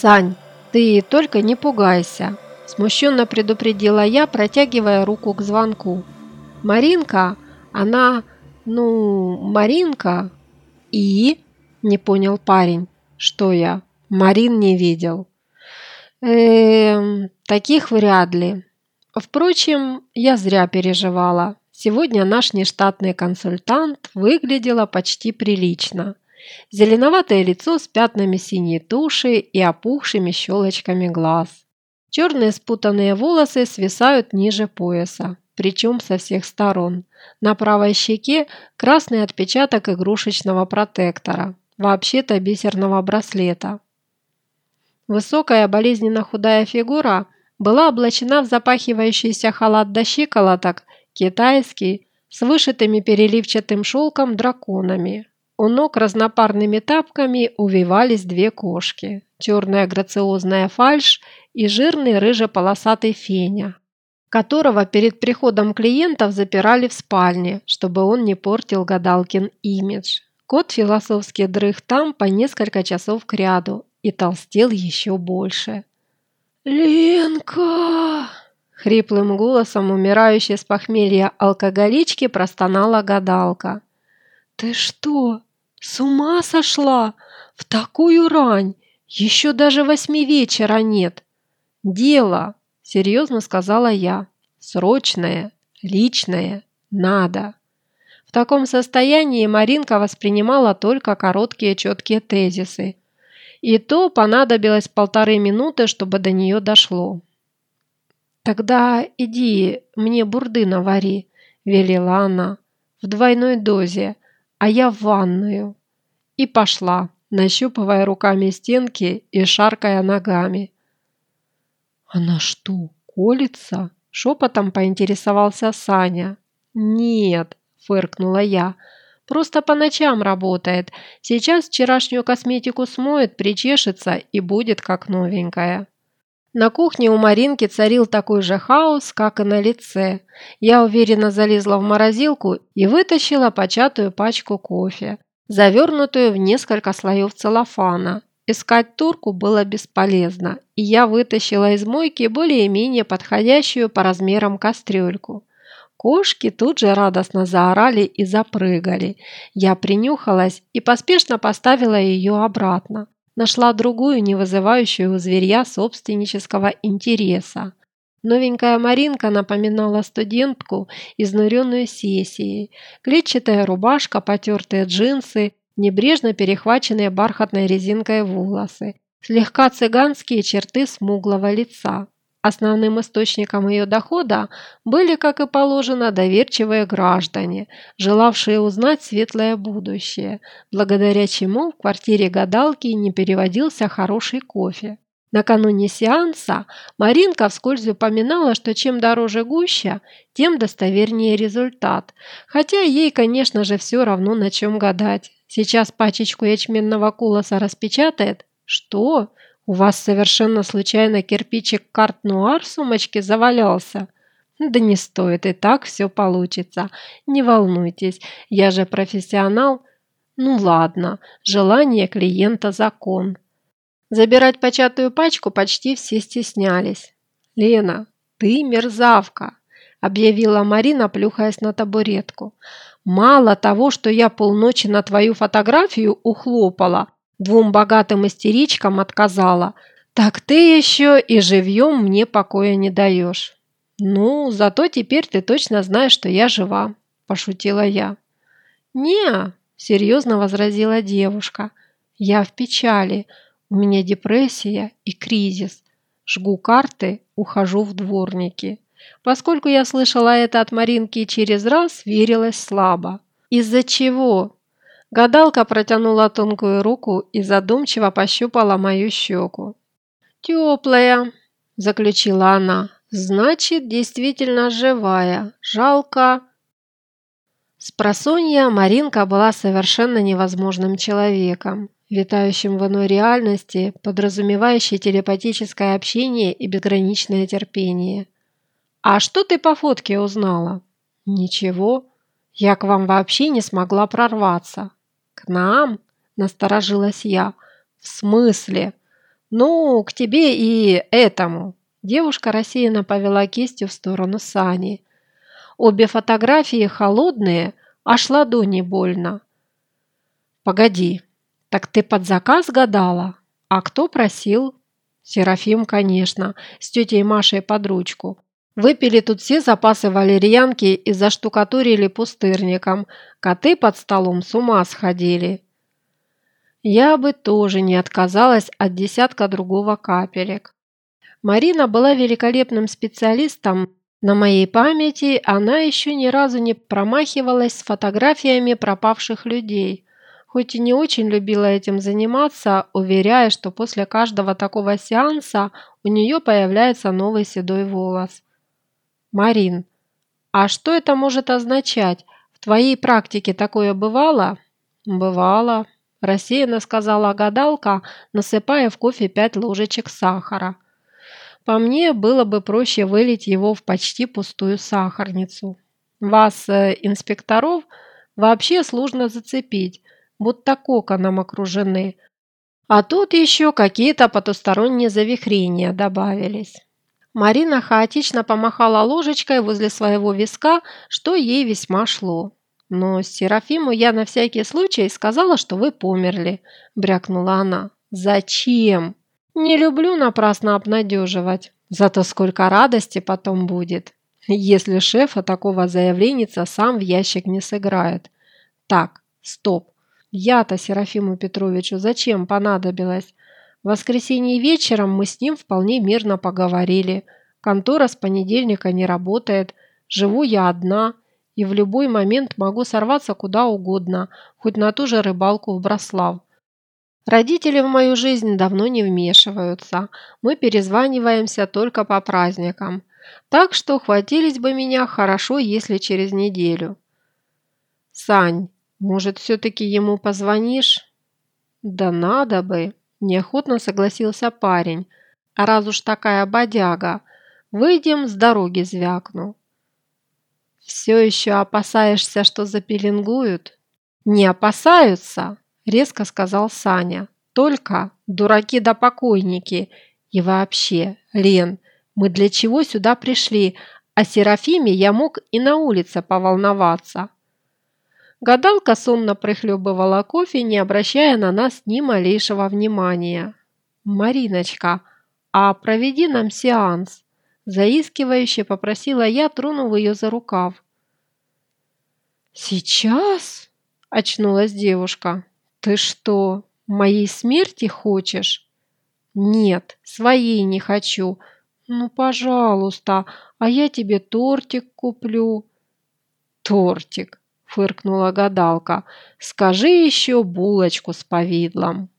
«Сань, ты только не пугайся», – смущенно предупредила я, протягивая руку к звонку. «Маринка, она, ну, Маринка...» «И?» – не понял парень. «Что я, Марин не видел?» «Эм, таких вряд ли. Впрочем, я зря переживала. Сегодня наш нештатный консультант выглядела почти прилично. Зеленоватое лицо с пятнами синей туши и опухшими щелочками глаз. Черные спутанные волосы свисают ниже пояса, причем со всех сторон. На правой щеке красный отпечаток игрушечного протектора, вообще-то бисерного браслета. Высокая болезненно худая фигура была облачена в запахивающийся халат до щиколоток китайский, с вышитыми переливчатым шелком драконами. У ног разнопарными тапками увивались две кошки, черная грациозная фальш и жирный рыже-полосатый феня, которого перед приходом клиентов запирали в спальне, чтобы он не портил гадалкин имидж. Кот философски дрых там по несколько часов кряду и толстел еще больше. «Ленка!» Хриплым голосом умирающей с похмелья алкоголички простонала гадалка. «Ты что, с ума сошла? В такую рань! Еще даже восьми вечера нет!» «Дело!» – серьезно сказала я. «Срочное, личное, надо!» В таком состоянии Маринка воспринимала только короткие четкие тезисы. И то понадобилось полторы минуты, чтобы до нее дошло. «Тогда иди мне бурды навари», – велела она, – «в двойной дозе, а я в ванную». И пошла, нащупывая руками стенки и шаркая ногами. «Она что, колется?» – шепотом поинтересовался Саня. «Нет», – фыркнула я, – «просто по ночам работает. Сейчас вчерашнюю косметику смоет, причешется и будет как новенькая». На кухне у Маринки царил такой же хаос, как и на лице. Я уверенно залезла в морозилку и вытащила початую пачку кофе, завернутую в несколько слоев целлофана. Искать турку было бесполезно, и я вытащила из мойки более-менее подходящую по размерам кастрюльку. Кошки тут же радостно заорали и запрыгали. Я принюхалась и поспешно поставила ее обратно нашла другую, не вызывающую у зверья собственнического интереса. Новенькая Маринка напоминала студентку, изнуренную сессией. Клетчатая рубашка, потертые джинсы, небрежно перехваченные бархатной резинкой волосы, слегка цыганские черты смуглого лица. Основным источником ее дохода были, как и положено, доверчивые граждане, желавшие узнать светлое будущее, благодаря чему в квартире гадалки не переводился хороший кофе. Накануне сеанса Маринка вскользь упоминала, что чем дороже гуща, тем достовернее результат. Хотя ей, конечно же, все равно на чем гадать. Сейчас пачечку ячменного кулоса распечатает. Что? «У вас совершенно случайно кирпичик карт-нуар в сумочке завалялся?» «Да не стоит, и так все получится. Не волнуйтесь, я же профессионал». «Ну ладно, желание клиента – закон». Забирать початую пачку почти все стеснялись. «Лена, ты мерзавка!» – объявила Марина, плюхаясь на табуретку. «Мало того, что я полночи на твою фотографию ухлопала – Двум богатым истеричкам отказала. Так ты еще и живьем мне покоя не даешь. Ну, зато теперь ты точно знаешь, что я жива, пошутила я. Не, серьезно возразила девушка. Я в печали. У меня депрессия и кризис. Жгу карты, ухожу в дворники. Поскольку я слышала это от Маринки через раз, верилась слабо. Из-за чего? Гадалка протянула тонкую руку и задумчиво пощупала мою щеку. «Теплая», – заключила она. «Значит, действительно живая. Жалко». С просонья Маринка была совершенно невозможным человеком, витающим в иной реальности, подразумевающей телепатическое общение и безграничное терпение. «А что ты по фотке узнала?» «Ничего. Я к вам вообще не смогла прорваться. «К нам?» – насторожилась я. «В смысле?» Ну, к тебе и этому. Девушка рассеянно повела кистью в сторону Сани. Обе фотографии холодные, аж ладони больно. Погоди, так ты под заказ гадала? А кто просил? Серафим, конечно, с тетей Машей под ручку. Выпили тут все запасы валерьянки и заштукатурили пустырником. Коты под столом с ума сходили. Я бы тоже не отказалась от десятка другого капелек. Марина была великолепным специалистом. На моей памяти она еще ни разу не промахивалась с фотографиями пропавших людей. Хоть и не очень любила этим заниматься, уверяя, что после каждого такого сеанса у нее появляется новый седой волос. «Марин, а что это может означать? В твоей практике такое бывало?» «Бывало», – рассеянно сказала гадалка, насыпая в кофе пять ложечек сахара. «По мне было бы проще вылить его в почти пустую сахарницу. Вас, э, инспекторов, вообще сложно зацепить, будто коконом окружены. А тут еще какие-то потусторонние завихрения добавились». Марина хаотично помахала ложечкой возле своего виска, что ей весьма шло. «Но Серафиму я на всякий случай сказала, что вы померли», – брякнула она. «Зачем? Не люблю напрасно обнадеживать. Зато сколько радости потом будет, если шефа такого заявленница сам в ящик не сыграет. Так, стоп. Я-то Серафиму Петровичу зачем понадобилась? В воскресенье вечером мы с ним вполне мирно поговорили. Контора с понедельника не работает, живу я одна и в любой момент могу сорваться куда угодно, хоть на ту же рыбалку в Брослав. Родители в мою жизнь давно не вмешиваются, мы перезваниваемся только по праздникам. Так что хватились бы меня хорошо, если через неделю. Сань, может, все-таки ему позвонишь? Да надо бы. Неохотно согласился парень. А раз уж такая бодяга, выйдем с дороги звякну. Все еще опасаешься, что запеленгуют? Не опасаются, резко сказал Саня. Только дураки да покойники. И вообще, Лен, мы для чего сюда пришли? О Серафиме я мог и на улице поволноваться. Гадалка сонно прихлебывала кофе, не обращая на нас ни малейшего внимания. «Мариночка, а проведи нам сеанс», – заискивающе попросила я, тронув ее за рукав. «Сейчас?» – очнулась девушка. «Ты что, моей смерти хочешь?» «Нет, своей не хочу. Ну, пожалуйста, а я тебе тортик куплю». «Тортик? Фыркнула гадалка. «Скажи еще булочку с повидлом».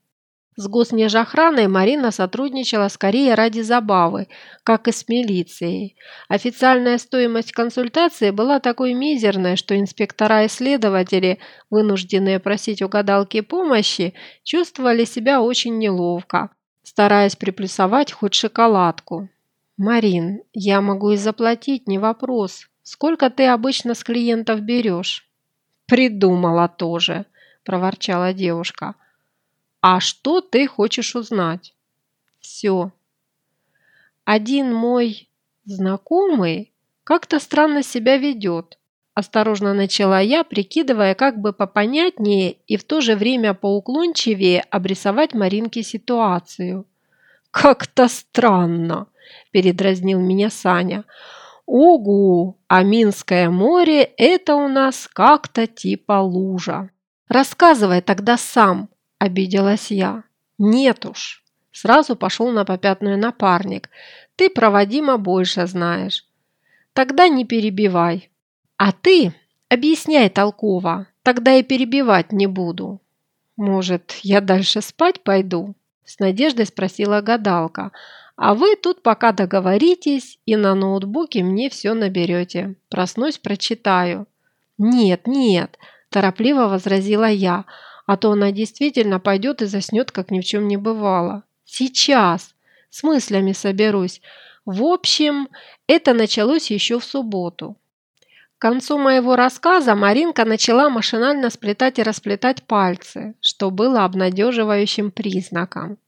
С госнежохраной Марина сотрудничала скорее ради забавы, как и с милицией. Официальная стоимость консультации была такой мизерной, что инспектора и следователи, вынужденные просить у гадалки помощи, чувствовали себя очень неловко, стараясь приплюсовать хоть шоколадку. «Марин, я могу и заплатить, не вопрос. Сколько ты обычно с клиентов берешь?» «Придумала тоже», – проворчала девушка. «А что ты хочешь узнать?» «Все». «Один мой знакомый как-то странно себя ведет», – осторожно начала я, прикидывая, как бы попонятнее и в то же время поуклончивее обрисовать Маринке ситуацию. «Как-то странно», – передразнил меня Саня. Угу, а Минское море – это у нас как-то типа лужа. Рассказывай тогда сам, обиделась я. Нет уж. Сразу пошел на попятную напарник. Ты про Вадима больше знаешь. Тогда не перебивай. А ты объясняй толково, тогда и перебивать не буду. Может, я дальше спать пойду? С надеждой спросила гадалка – а вы тут пока договоритесь и на ноутбуке мне все наберете. Проснусь, прочитаю». «Нет, нет», – торопливо возразила я, а то она действительно пойдет и заснет, как ни в чем не бывало. «Сейчас. С мыслями соберусь. В общем, это началось еще в субботу. К концу моего рассказа Маринка начала машинально сплетать и расплетать пальцы, что было обнадеживающим признаком.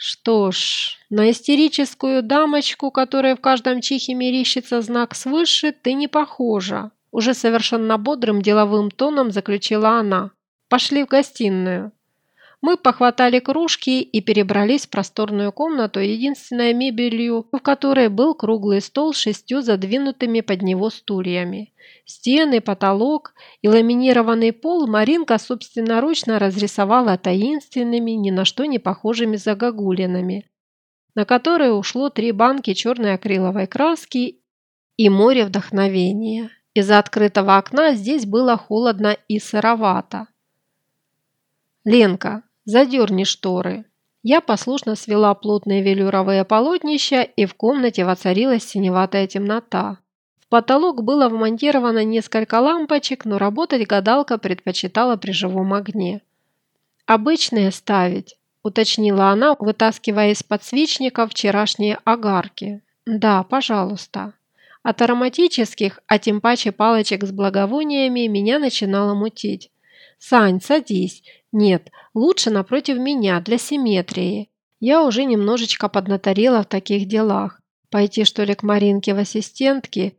Что ж, на истерическую дамочку, которая в каждом чихе мерещится знак свыше, ты не похожа. Уже совершенно бодрым деловым тоном заключила она. Пошли в гостиную. Мы похватали кружки и перебрались в просторную комнату, единственной мебелью, в которой был круглый стол с шестью задвинутыми под него стульями. Стены, потолок и ламинированный пол Маринка собственноручно разрисовала таинственными, ни на что не похожими загогулинами, на которые ушло три банки черной акриловой краски и море вдохновения. Из-за открытого окна здесь было холодно и сыровато. «Ленка, Задерни шторы». Я послушно свела плотные велюровые полотнища, и в комнате воцарилась синеватая темнота. В потолок было вмонтировано несколько лампочек, но работать гадалка предпочитала при живом огне. «Обычные ставить», – уточнила она, вытаскивая из подсвечника вчерашние огарки. «Да, пожалуйста». От ароматических, а тем паче палочек с благовониями, меня начинало мутить. «Сань, садись. Нет, лучше напротив меня, для симметрии. Я уже немножечко поднаторела в таких делах. Пойти, что ли, к Маринке в ассистентки,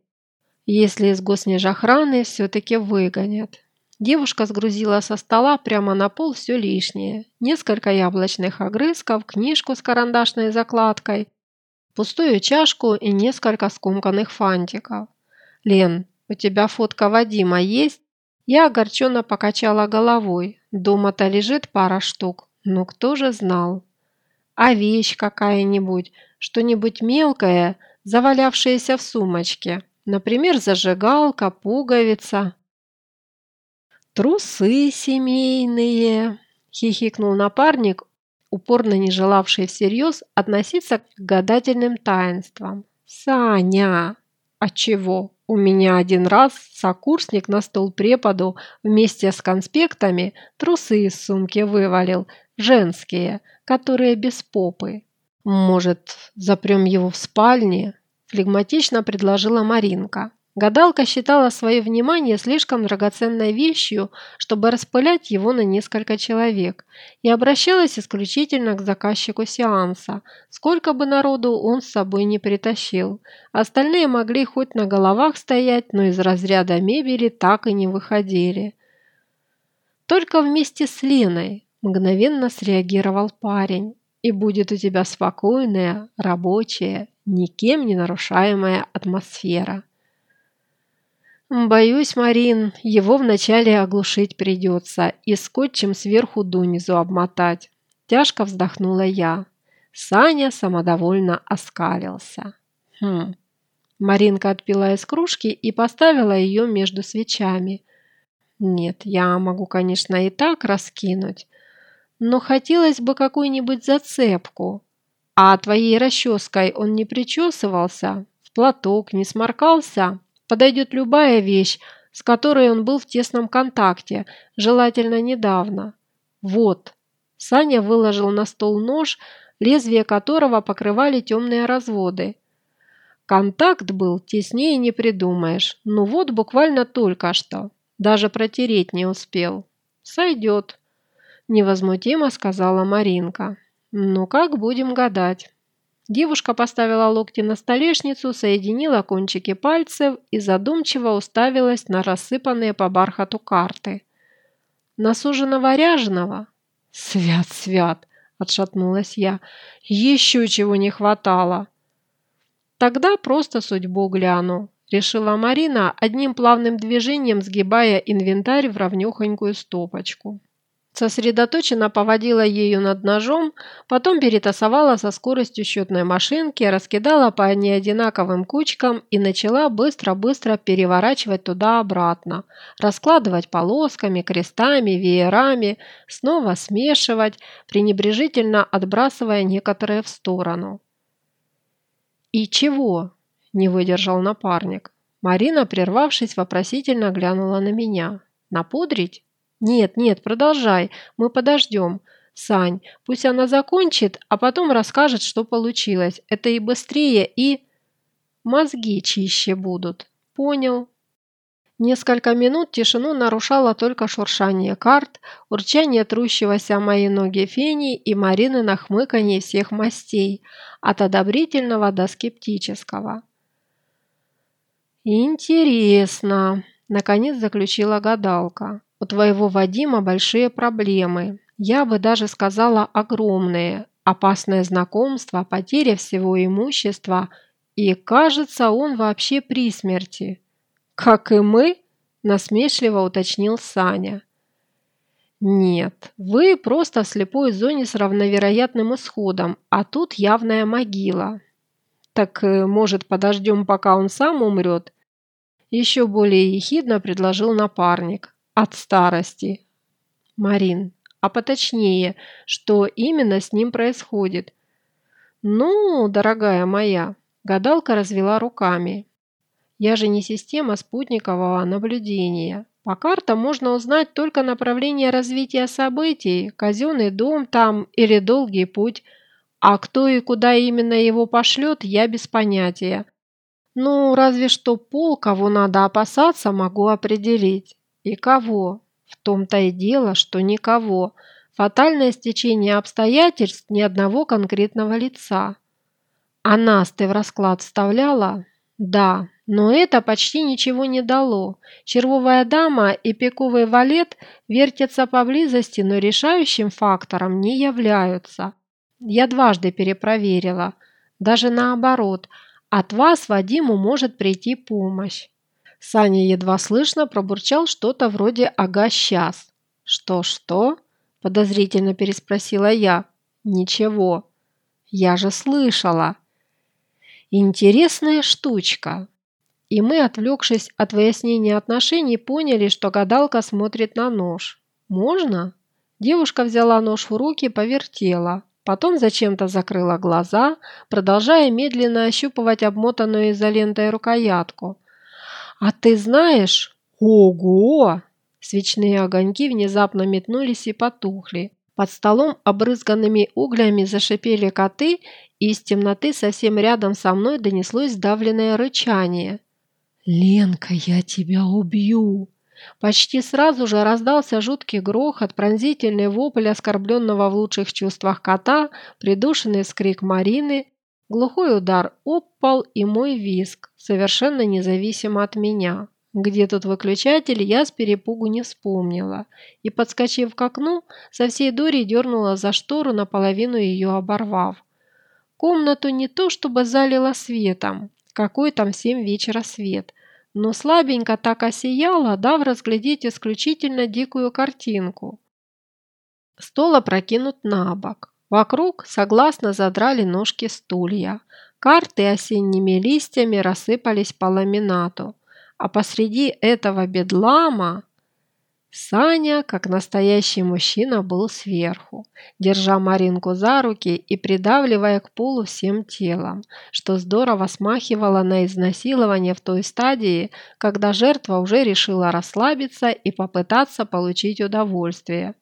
если из госнежохраны все-таки выгонят». Девушка сгрузила со стола прямо на пол все лишнее. Несколько яблочных огрызков, книжку с карандашной закладкой, пустую чашку и несколько скомканных фантиков. «Лен, у тебя фотка Вадима есть?» Я огорченно покачала головой. Дома-то лежит пара штук, но кто же знал? А вещь какая-нибудь, что-нибудь мелкое, завалявшееся в сумочке. Например, зажигалка, пуговица. «Трусы семейные!» – хихикнул напарник, упорно не желавший всерьез относиться к гадательным таинствам. «Саня! А чего?» У меня один раз сокурсник на стол преподу вместе с конспектами трусы из сумки вывалил, женские, которые без попы. Может, запрем его в спальне? Флегматично предложила Маринка. Гадалка считала свое внимание слишком драгоценной вещью, чтобы распылять его на несколько человек, и обращалась исключительно к заказчику сеанса, сколько бы народу он с собой не притащил. Остальные могли хоть на головах стоять, но из разряда мебели так и не выходили. Только вместе с Леной мгновенно среагировал парень, и будет у тебя спокойная, рабочая, никем не нарушаемая атмосфера. «Боюсь, Марин, его вначале оглушить придется и скотчем сверху донизу обмотать». Тяжко вздохнула я. Саня самодовольно оскалился. «Хм». Маринка отпила из кружки и поставила ее между свечами. «Нет, я могу, конечно, и так раскинуть, но хотелось бы какую-нибудь зацепку. А твоей расческой он не причесывался, в платок не сморкался?» Подойдет любая вещь, с которой он был в тесном контакте, желательно недавно. Вот. Саня выложил на стол нож, лезвие которого покрывали темные разводы. Контакт был, теснее не придумаешь. Ну вот буквально только что. Даже протереть не успел. Сойдет. Невозмутимо сказала Маринка. Ну как будем гадать? Девушка поставила локти на столешницу, соединила кончики пальцев и задумчиво уставилась на рассыпанные по бархату карты. «На суженого ряженого?» «Свят, свят!» – отшатнулась я. «Еще чего не хватало!» «Тогда просто судьбу гляну», – решила Марина, одним плавным движением сгибая инвентарь в ровнёхонькую стопочку. Сосредоточенно поводила ею над ножом, потом перетасовала со скоростью счетной машинки, раскидала по неодинаковым кучкам и начала быстро-быстро переворачивать туда-обратно, раскладывать полосками, крестами, веерами, снова смешивать, пренебрежительно отбрасывая некоторые в сторону. «И чего?» – не выдержал напарник. Марина, прервавшись, вопросительно глянула на меня. «Напудрить?» «Нет, нет, продолжай, мы подождем. Сань, пусть она закончит, а потом расскажет, что получилось. Это и быстрее, и...» «Мозги чище будут. Понял?» Несколько минут тишину нарушало только шуршание карт, урчание трущегося о мои ноги фени и Марины нахмыканье всех мастей, от одобрительного до скептического. «Интересно», – наконец заключила гадалка. «У твоего Вадима большие проблемы. Я бы даже сказала огромные. Опасное знакомство, потеря всего имущества, и, кажется, он вообще при смерти». «Как и мы?» – насмешливо уточнил Саня. «Нет, вы просто в слепой зоне с равновероятным исходом, а тут явная могила. Так, э, может, подождем, пока он сам умрет?» Еще более ехидно предложил напарник. «От старости». «Марин, а поточнее, что именно с ним происходит?» «Ну, дорогая моя», – гадалка развела руками. Я же не система спутникового наблюдения. По картам можно узнать только направление развития событий, казенный дом там или долгий путь. А кто и куда именно его пошлет, я без понятия. Ну, разве что пол, кого надо опасаться, могу определить. И кого? В том-то и дело, что никого. Фатальное стечение обстоятельств ни одного конкретного лица. А нас ты в расклад вставляла? Да, но это почти ничего не дало. Червовая дама и пиковый валет вертятся поблизости, но решающим фактором не являются. Я дважды перепроверила. Даже наоборот, от вас Вадиму может прийти помощь. Саня едва слышно пробурчал что-то вроде «ага, сейчас». «Что-что?» – подозрительно переспросила я. «Ничего. Я же слышала». «Интересная штучка. И мы, отвлекшись от выяснения отношений, поняли, что гадалка смотрит на нож. «Можно?» Девушка взяла нож в руки, повертела. Потом зачем-то закрыла глаза, продолжая медленно ощупывать обмотанную изолентой рукоятку. «А ты знаешь? Ого!» Свечные огоньки внезапно метнулись и потухли. Под столом, обрызганными углями, зашипели коты, и из темноты совсем рядом со мной донеслось сдавленное рычание. «Ленка, я тебя убью!» Почти сразу же раздался жуткий грохот, пронзительный вопль оскорбленного в лучших чувствах кота, придушенный скрик Марины, глухой удар об и мой виск, совершенно независимо от меня. Где тут выключатель, я с перепугу не вспомнила и, подскочив к окну, со всей дури дернула за штору, наполовину ее оборвав. Комнату не то чтобы залило светом, какой там семь вечера свет, но слабенько так осияла, дав разглядеть исключительно дикую картинку. Стол опрокинут на бок. Вокруг согласно задрали ножки стулья. Карты осенними листьями рассыпались по ламинату. А посреди этого бедлама Саня, как настоящий мужчина, был сверху, держа Маринку за руки и придавливая к полу всем телом, что здорово смахивало на изнасилование в той стадии, когда жертва уже решила расслабиться и попытаться получить удовольствие.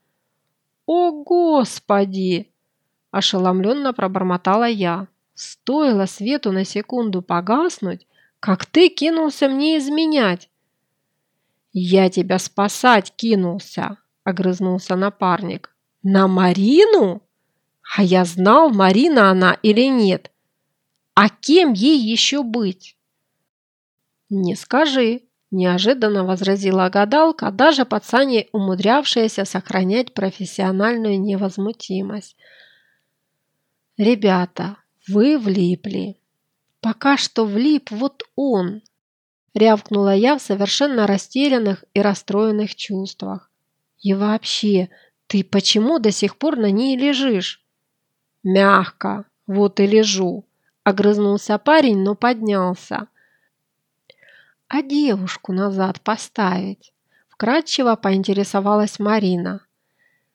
«О, Господи!» – ошеломленно пробормотала я. «Стоило свету на секунду погаснуть, как ты кинулся мне изменять!» «Я тебя спасать кинулся!» – огрызнулся напарник. «На Марину? А я знал, Марина она или нет. А кем ей еще быть?» «Не скажи», – неожиданно возразила гадалка, даже под Саней умудрявшаяся сохранять профессиональную невозмутимость. «Ребята, вы влипли. Пока что влип вот он, рявкнула я в совершенно растерянных и расстроенных чувствах. «И вообще, ты почему до сих пор на ней лежишь?» «Мягко, вот и лежу», – огрызнулся парень, но поднялся. «А девушку назад поставить?» – вкратчиво поинтересовалась Марина.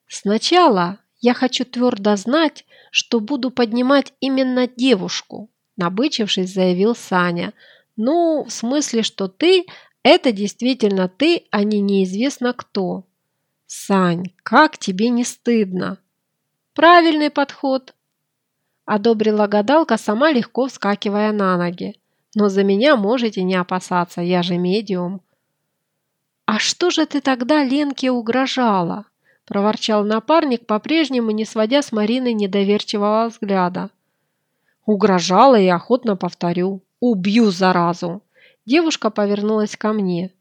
«Сначала я хочу твердо знать, что буду поднимать именно девушку», – набычившись, заявил Саня – ну, в смысле, что ты – это действительно ты, а не неизвестно кто. Сань, как тебе не стыдно? Правильный подход. Одобрила гадалка, сама легко вскакивая на ноги. Но за меня можете не опасаться, я же медиум. «А что же ты тогда Ленке угрожала?» – проворчал напарник, по-прежнему не сводя с Марины недоверчивого взгляда. «Угрожала и охотно повторю. Убью заразу!» Девушка повернулась ко мне.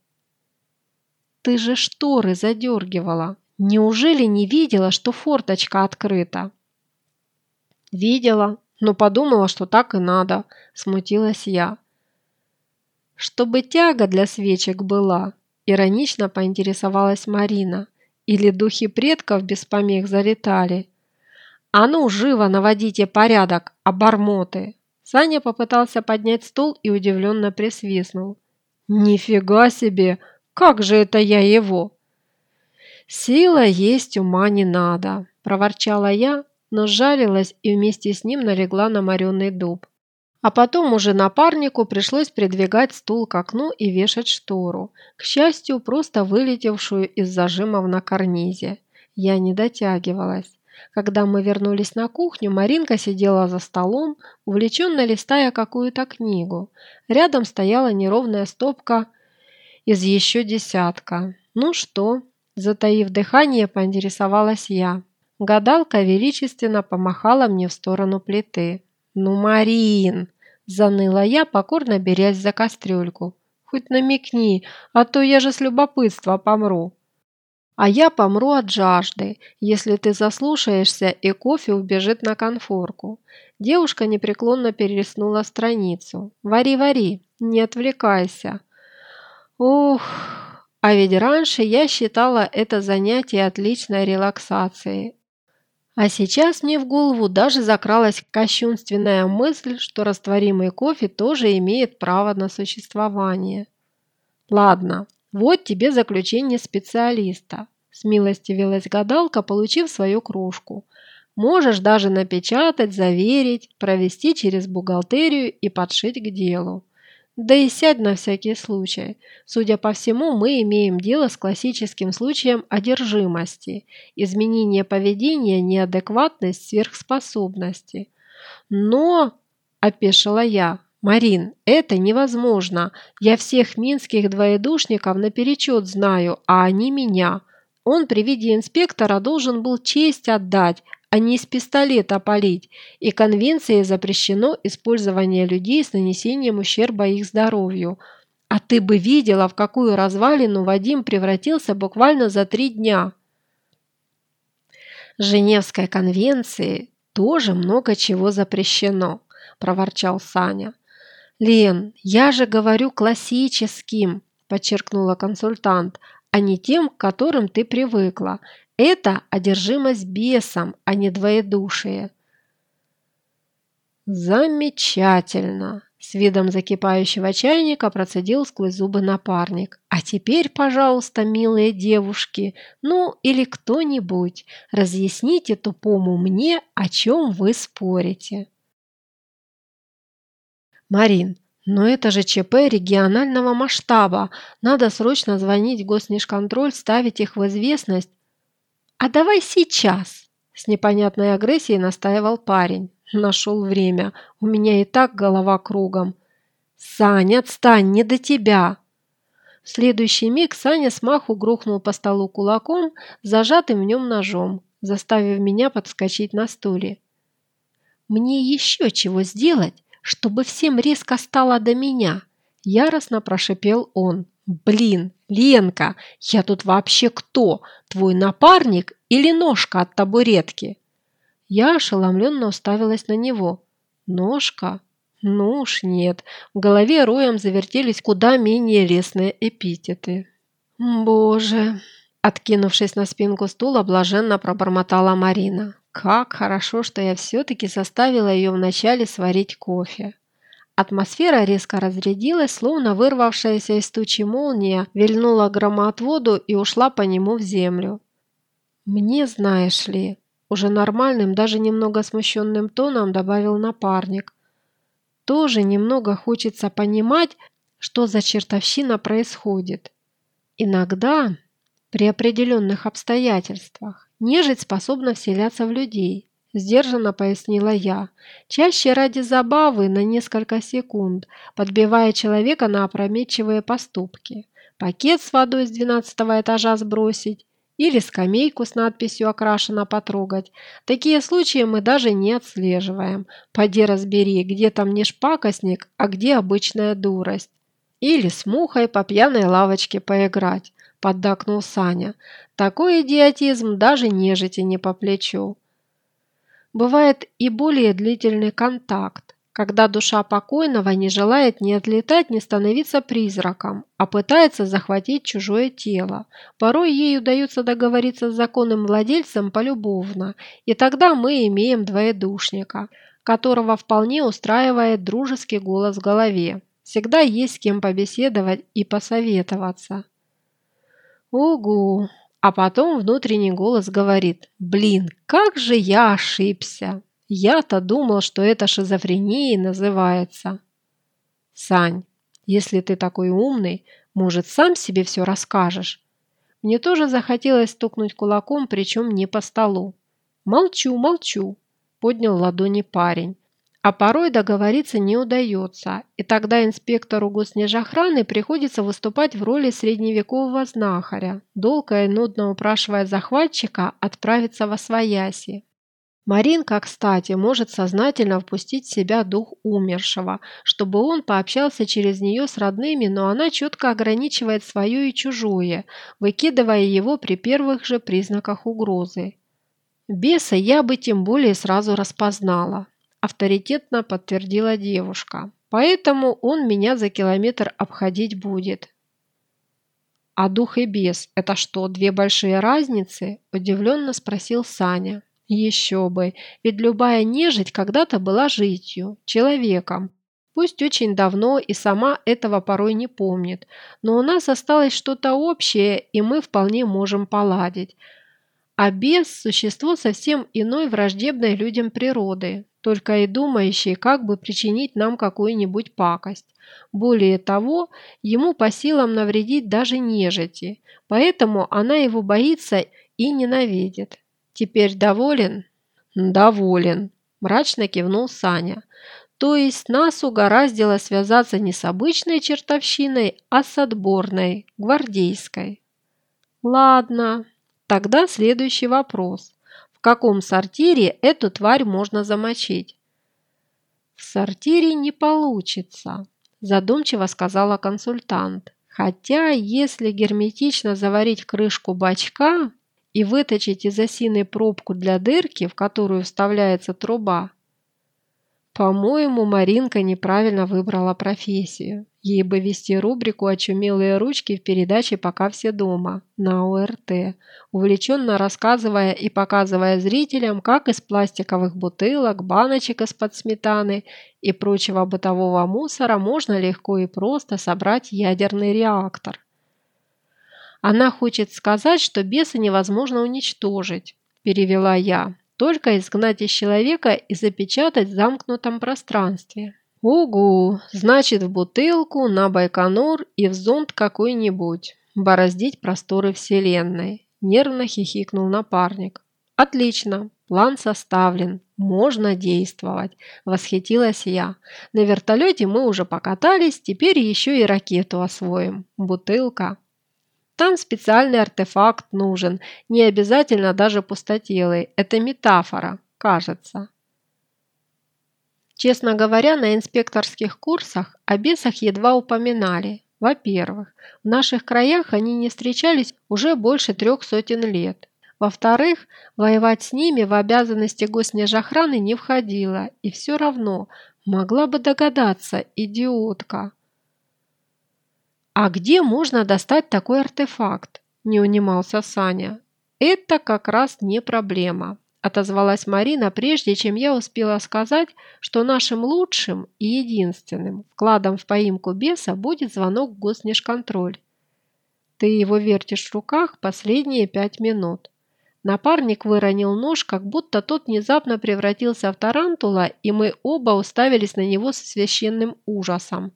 «Ты же шторы задергивала. Неужели не видела, что форточка открыта?» «Видела, но подумала, что так и надо», – смутилась я. «Чтобы тяга для свечек была», – иронично поинтересовалась Марина. «Или духи предков без помех залетали?» «А ну, живо наводите порядок, обормоты!» Саня попытался поднять стул и удивленно присвистнул. «Нифига себе! Как же это я его?» «Сила есть, ума не надо», – проворчала я, но сжалилась и вместе с ним налегла на моренный дуб. А потом уже напарнику пришлось придвигать стул к окну и вешать штору, к счастью, просто вылетевшую из зажимов на карнизе. Я не дотягивалась. Когда мы вернулись на кухню, Маринка сидела за столом, увлеченно листая какую-то книгу. Рядом стояла неровная стопка из еще десятка. «Ну что?» – затаив дыхание, поинтересовалась я. Гадалка величественно помахала мне в сторону плиты. «Ну, Марин!» – заныла я, покорно берясь за кастрюльку. «Хоть намекни, а то я же с любопытства помру». А я помру от жажды, если ты заслушаешься и кофе убежит на конфорку. Девушка непреклонно перелистнула страницу. Вари, вари, не отвлекайся. Ух, а ведь раньше я считала это занятие отличной релаксацией. А сейчас мне в голову даже закралась кощунственная мысль, что растворимый кофе тоже имеет право на существование. Ладно, вот тебе заключение специалиста. Смилостивилась гадалка, получив свою кружку. Можешь даже напечатать, заверить, провести через бухгалтерию и подшить к делу. Да и сядь на всякий случай. Судя по всему, мы имеем дело с классическим случаем одержимости, изменение поведения, неадекватность, сверхспособности. Но, опешила я, «Марин, это невозможно. Я всех минских двоедушников наперечет знаю, а они меня. Он при виде инспектора должен был честь отдать, а не из пистолета палить, и конвенцией запрещено использование людей с нанесением ущерба их здоровью. А ты бы видела, в какую развалину Вадим превратился буквально за три дня». Женевской конвенции тоже много чего запрещено», – проворчал Саня. «Лен, я же говорю классическим», – подчеркнула консультант, «а не тем, к которым ты привыкла. Это одержимость бесом, а не двоедушие». «Замечательно!» – с видом закипающего чайника процедил сквозь зубы напарник. «А теперь, пожалуйста, милые девушки, ну или кто-нибудь, разъясните тупому мне, о чем вы спорите». «Марин, но это же ЧП регионального масштаба. Надо срочно звонить в госнежконтроль, ставить их в известность». «А давай сейчас!» – с непонятной агрессией настаивал парень. Нашел время. У меня и так голова кругом. «Саня, отстань, не до тебя!» В следующий миг Саня смаху грохнул по столу кулаком, зажатым в нем ножом, заставив меня подскочить на стуле. «Мне еще чего сделать, чтобы всем резко стало до меня. Яростно прошипел он. «Блин, Ленка, я тут вообще кто? Твой напарник или ножка от табуретки?» Я ошеломленно уставилась на него. «Ножка? Ну уж нет». В голове роем завертелись куда менее лестные эпитеты. «Боже!» Откинувшись на спинку стула, блаженно пробормотала Марина. Как хорошо, что я все-таки заставила ее вначале сварить кофе. Атмосфера резко разрядилась, словно вырвавшаяся из тучи молния, вильнула громоотводу и ушла по нему в землю. «Мне, знаешь ли», уже нормальным, даже немного смущенным тоном добавил напарник, «тоже немного хочется понимать, что за чертовщина происходит. Иногда, при определенных обстоятельствах, Нежить способна вселяться в людей, сдержанно пояснила я. Чаще ради забавы на несколько секунд, подбивая человека на опрометчивые поступки. пакет с водой с двенадцатого этажа сбросить или скамейку с надписью «Окрашена» потрогать. Такие случаи мы даже не отслеживаем. Поди разбери, где там не шпакостник, а где обычная дурость. Или с мухой по пьяной лавочке поиграть, поддакнул Саня. Такой идиотизм даже нежити не по плечу. Бывает и более длительный контакт, когда душа покойного не желает ни отлетать, ни становиться призраком, а пытается захватить чужое тело. Порой ей удается договориться с законным владельцем полюбовно, и тогда мы имеем двоедушника, которого вполне устраивает дружеский голос в голове. Всегда есть с кем побеседовать и посоветоваться. «Угу!» А потом внутренний голос говорит «Блин, как же я ошибся!» Я-то думал, что это шизофренией называется. Сань, если ты такой умный, может, сам себе все расскажешь? Мне тоже захотелось стукнуть кулаком, причем не по столу. Молчу, молчу, поднял ладони парень. А порой договориться не удается, и тогда инспектору госнежохраны приходится выступать в роли средневекового знахаря, долго и нудно упрашивая захватчика отправиться во свояси. Маринка, кстати, может сознательно впустить в себя дух умершего, чтобы он пообщался через нее с родными, но она четко ограничивает свое и чужое, выкидывая его при первых же признаках угрозы. Беса я бы тем более сразу распознала, авторитетно подтвердила девушка. Поэтому он меня за километр обходить будет. А дух и бес – это что, две большие разницы? Удивленно спросил Саня. Еще бы, ведь любая нежить когда-то была житью, человеком. Пусть очень давно и сама этого порой не помнит, но у нас осталось что-то общее, и мы вполне можем поладить. А бес – существо совсем иной враждебной людям природы, только и думающей, как бы причинить нам какую-нибудь пакость. Более того, ему по силам навредить даже нежити, поэтому она его боится и ненавидит. «Теперь доволен?» «Доволен», – мрачно кивнул Саня. «То есть нас угораздило связаться не с обычной чертовщиной, а с отборной, гвардейской». «Ладно, тогда следующий вопрос. Каком сортире эту тварь можно замочить?» «В сортире не получится», – задумчиво сказала консультант. «Хотя, если герметично заварить крышку бачка, и выточить из осины пробку для дырки, в которую вставляется труба. По-моему, Маринка неправильно выбрала профессию. Ей бы вести рубрику «Очумелые ручки» в передаче «Пока все дома» на ОРТ, увлеченно рассказывая и показывая зрителям, как из пластиковых бутылок, баночек из-под сметаны и прочего бытового мусора можно легко и просто собрать ядерный реактор. Она хочет сказать, что беса невозможно уничтожить, перевела я, только изгнать из человека и запечатать в замкнутом пространстве. Угу, значит в бутылку, на Байконур и в зонд какой-нибудь. Бороздить просторы Вселенной. Нервно хихикнул напарник. Отлично, план составлен, можно действовать, восхитилась я. На вертолете мы уже покатались, теперь еще и ракету освоим. Бутылка. Там специальный артефакт нужен, не обязательно даже пустотелый. Это метафора, кажется. Честно говоря, на инспекторских курсах о бесах едва упоминали. Во-первых, в наших краях они не встречались уже больше трех сотен лет. Во-вторых, воевать с ними в обязанности госнежохраны не входило, и все равно могла бы догадаться, идиотка. «А где можно достать такой артефакт?» – не унимался Саня. «Это как раз не проблема», – отозвалась Марина, прежде чем я успела сказать, что нашим лучшим и единственным вкладом в поимку беса будет звонок в госнежконтроль. Ты его вертишь в руках последние пять минут. Напарник выронил нож, как будто тот внезапно превратился в тарантула, и мы оба уставились на него со священным ужасом.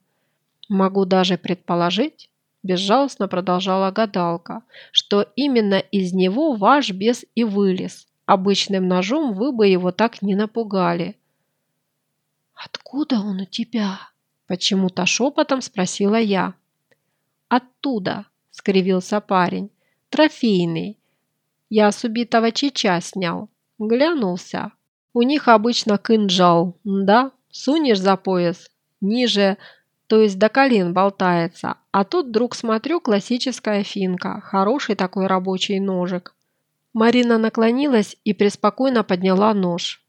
Могу даже предположить, безжалостно продолжала гадалка, что именно из него ваш бес и вылез. Обычным ножом вы бы его так не напугали. «Откуда он у тебя?» – почему-то шепотом спросила я. «Оттуда», скривился парень. «Трофейный. Я с убитого чича снял. Глянулся. У них обычно кинжал, да? Сунешь за пояс, ниже, то есть до колен болтается. А тут вдруг смотрю классическая финка, хороший такой рабочий ножик. Марина наклонилась и преспокойно подняла нож.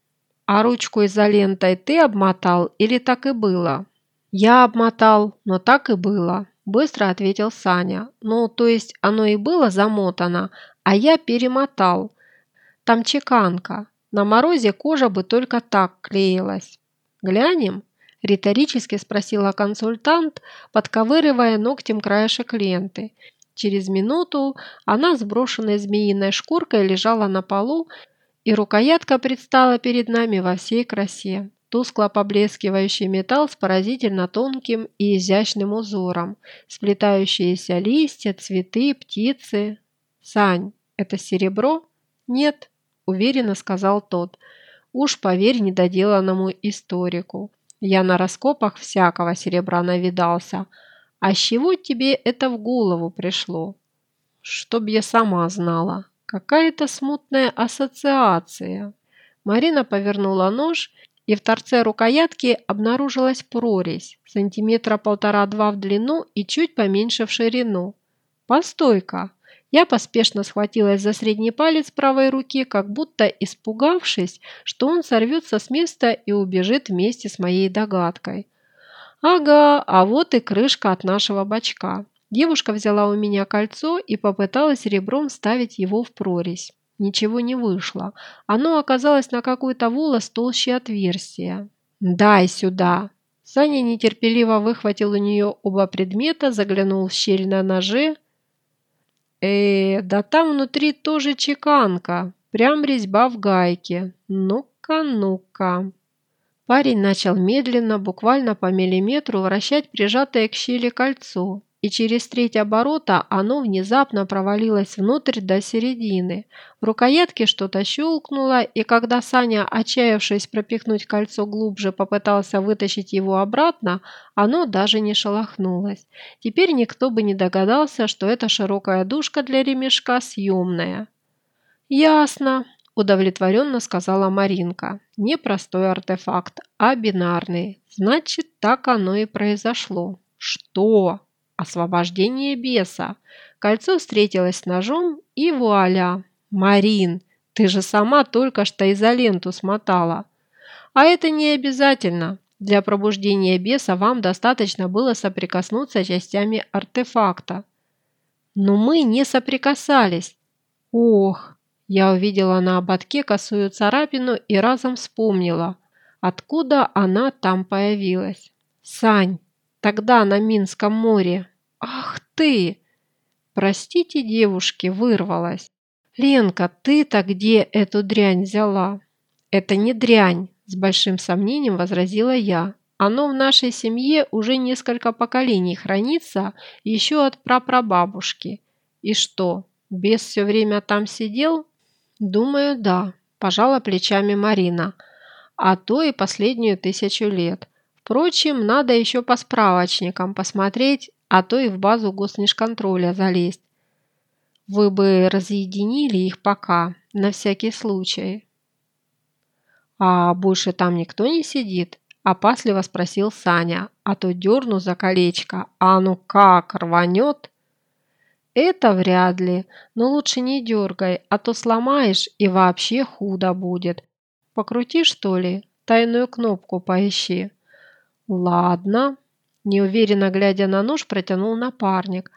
«А ручку изолентой ты обмотал или так и было?» «Я обмотал, но так и было», – быстро ответил Саня. «Ну, то есть оно и было замотано, а я перемотал. Там чеканка. На морозе кожа бы только так клеилась. Глянем?» – риторически спросила консультант, подковыривая ногтем краешек ленты. Через минуту она сброшенной змеиной шкуркой лежала на полу, и рукоятка предстала перед нами во всей красе. Тускло поблескивающий металл с поразительно тонким и изящным узором, сплетающиеся листья, цветы, птицы. «Сань, это серебро? Нет, уверенно сказал тот. Уж поверь недоделанному историку. Я на раскопах всякого серебра навидался. А с чего тебе это в голову пришло? Чтоб я сама знала. Какая-то смутная ассоциация. Марина повернула нож, и в торце рукоятки обнаружилась прорезь, сантиметра полтора-два в длину и чуть поменьше в ширину. «Постой-ка!» Я поспешно схватилась за средний палец правой руки, как будто испугавшись, что он сорвется с места и убежит вместе с моей догадкой. Ага, а вот и крышка от нашего бачка. Девушка взяла у меня кольцо и попыталась ребром ставить его в прорезь. Ничего не вышло. Оно оказалось на какой-то волос толще отверстия. «Дай сюда!» Саня нетерпеливо выхватил у нее оба предмета, заглянул в щель на ноже – Э, да там внутри тоже чеканка, прям резьба в гайке. Ну-ка, ну-ка. Парень начал медленно, буквально по миллиметру, вращать прижатое к щели кольцо и через треть оборота оно внезапно провалилось внутрь до середины. В рукоятке что-то щелкнуло, и когда Саня, отчаявшись пропихнуть кольцо глубже, попытался вытащить его обратно, оно даже не шелохнулось. Теперь никто бы не догадался, что эта широкая дужка для ремешка съемная. «Ясно», – удовлетворенно сказала Маринка. «Не простой артефакт, а бинарный. Значит, так оно и произошло». «Что?» Освобождение беса. Кольцо встретилось с ножом и вуаля. Марин, ты же сама только что изоленту смотала. А это не обязательно. Для пробуждения беса вам достаточно было соприкоснуться частями артефакта. Но мы не соприкасались. Ох, я увидела на ободке косую царапину и разом вспомнила, откуда она там появилась. Сань, Тогда на Минском море. Ах ты! Простите, девушки, вырвалась. Ленка, ты-то где эту дрянь взяла? Это не дрянь, с большим сомнением возразила я. Оно в нашей семье уже несколько поколений хранится еще от прапрабабушки. И что, бес все время там сидел? Думаю, да, пожала плечами Марина. А то и последнюю тысячу лет. Впрочем, надо еще по справочникам посмотреть, а то и в базу госнежконтроля залезть. Вы бы разъединили их пока, на всякий случай. А больше там никто не сидит? Опасливо спросил Саня, а то дерну за колечко, а ну как рванет? Это вряд ли, но лучше не дергай, а то сломаешь и вообще худо будет. Покрути что ли, тайную кнопку поищи. «Ладно», – неуверенно глядя на нож, протянул напарник.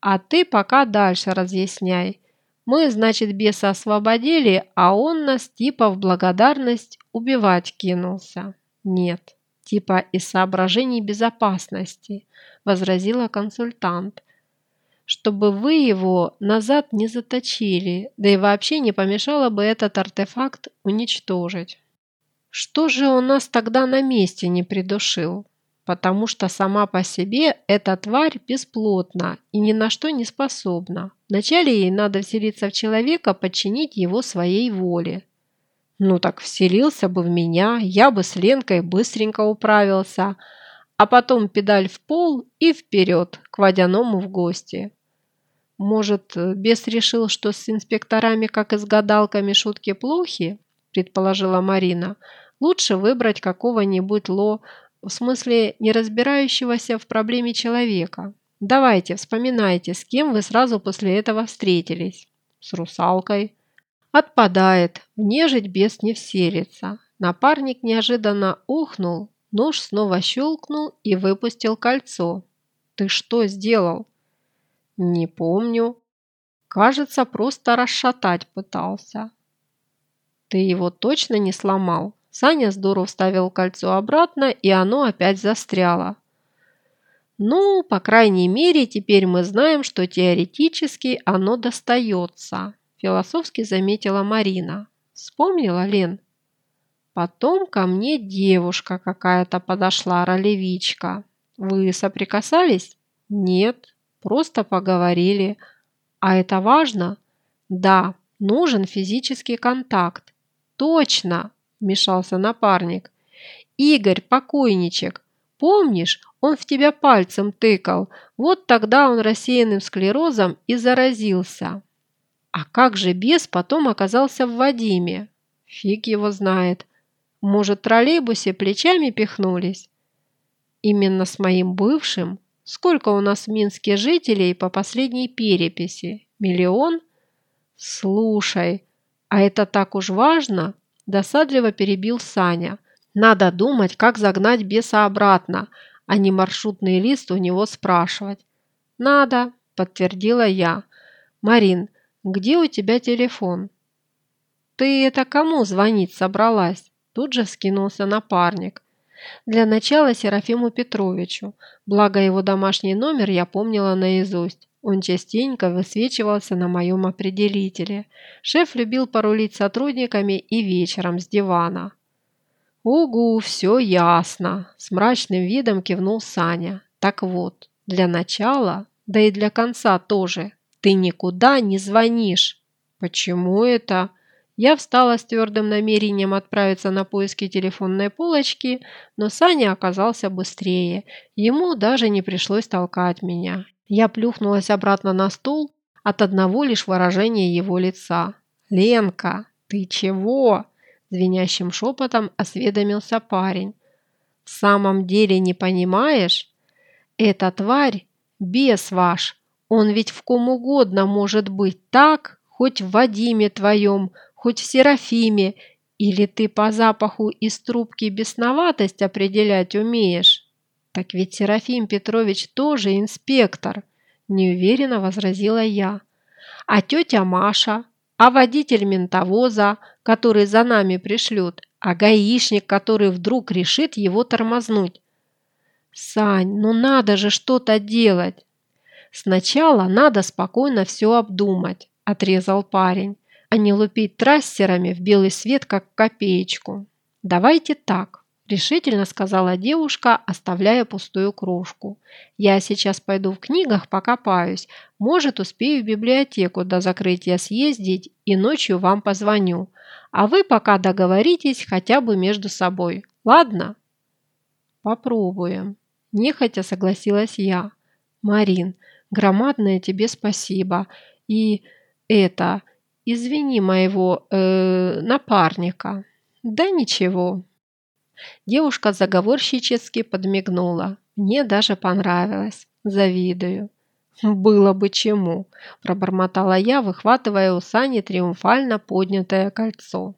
«А ты пока дальше разъясняй. Мы, значит, беса освободили, а он нас типа в благодарность убивать кинулся». «Нет, типа из соображений безопасности», – возразила консультант. «Чтобы вы его назад не заточили, да и вообще не помешало бы этот артефакт уничтожить». Что же он нас тогда на месте не придушил? Потому что сама по себе эта тварь бесплотна и ни на что не способна. Вначале ей надо вселиться в человека, подчинить его своей воле. Ну так вселился бы в меня, я бы с Ленкой быстренько управился, а потом педаль в пол и вперед, к водяному в гости. Может, бес решил, что с инспекторами, как и с гадалками, шутки плохи? Предположила Марина. Лучше выбрать какого-нибудь ло, в смысле не разбирающегося в проблеме человека. Давайте, вспоминайте, с кем вы сразу после этого встретились. С русалкой. Отпадает. В нежить бес не вселится. Напарник неожиданно ухнул, нож снова щелкнул и выпустил кольцо. «Ты что сделал?» «Не помню. Кажется, просто расшатать пытался». «Ты его точно не сломал?» Саня здорово вставил кольцо обратно, и оно опять застряло. «Ну, по крайней мере, теперь мы знаем, что теоретически оно достается», философски заметила Марина. «Вспомнила, Лен?» Потом ко мне девушка какая-то подошла, ролевичка. Вы соприкасались? Нет, просто поговорили. А это важно? Да, нужен физический контакт. Точно, вмешался напарник. Игорь, покойничек, помнишь, он в тебя пальцем тыкал. Вот тогда он рассеянным склерозом и заразился. А как же бес потом оказался в Вадиме? Фиг его знает. Может, в троллейбусе плечами пихнулись? Именно с моим бывшим? Сколько у нас в Минске жителей по последней переписи? Миллион? Слушай, а это так уж важно? Досадливо перебил Саня. Надо думать, как загнать беса обратно, а не маршрутный лист у него спрашивать. Надо, подтвердила я. Марин, где у тебя телефон? Ты это кому звонить собралась? Тут же скинулся напарник. Для начала Серафиму Петровичу, благо его домашний номер я помнила наизусть. Он частенько высвечивался на моем определителе. Шеф любил порулить сотрудниками и вечером с дивана. «Угу, все ясно», – с мрачным видом кивнул Саня. «Так вот, для начала, да и для конца тоже, ты никуда не звонишь». «Почему это?» Я встала с твердым намерением отправиться на поиски телефонной полочки, но Саня оказался быстрее. Ему даже не пришлось толкать меня. Я плюхнулась обратно на стул от одного лишь выражения его лица. «Ленка, ты чего?» – звенящим шепотом осведомился парень. «В самом деле не понимаешь? Эта тварь – бес ваш. Он ведь в ком угодно может быть, так? Хоть в Вадиме твоем, хоть в Серафиме, или ты по запаху из трубки бесноватость определять умеешь? Так ведь Серафим Петрович тоже инспектор, неуверенно возразила я. А тетя Маша, а водитель ментовоза, который за нами пришлют, а гаишник, который вдруг решит его тормознуть. Сань, ну надо же что-то делать. Сначала надо спокойно все обдумать, отрезал парень а не лупить трассерами в белый свет, как копеечку. «Давайте так», – решительно сказала девушка, оставляя пустую кружку. «Я сейчас пойду в книгах покопаюсь. Может, успею в библиотеку до закрытия съездить и ночью вам позвоню. А вы пока договоритесь хотя бы между собой. Ладно?» «Попробуем», – нехотя согласилась я. «Марин, громадное тебе спасибо. И это...» извини моего э, напарника». «Да ничего». Девушка заговорщически подмигнула. Мне даже понравилось. Завидую. «Было бы чему», – пробормотала я, выхватывая у Сани триумфально поднятое кольцо.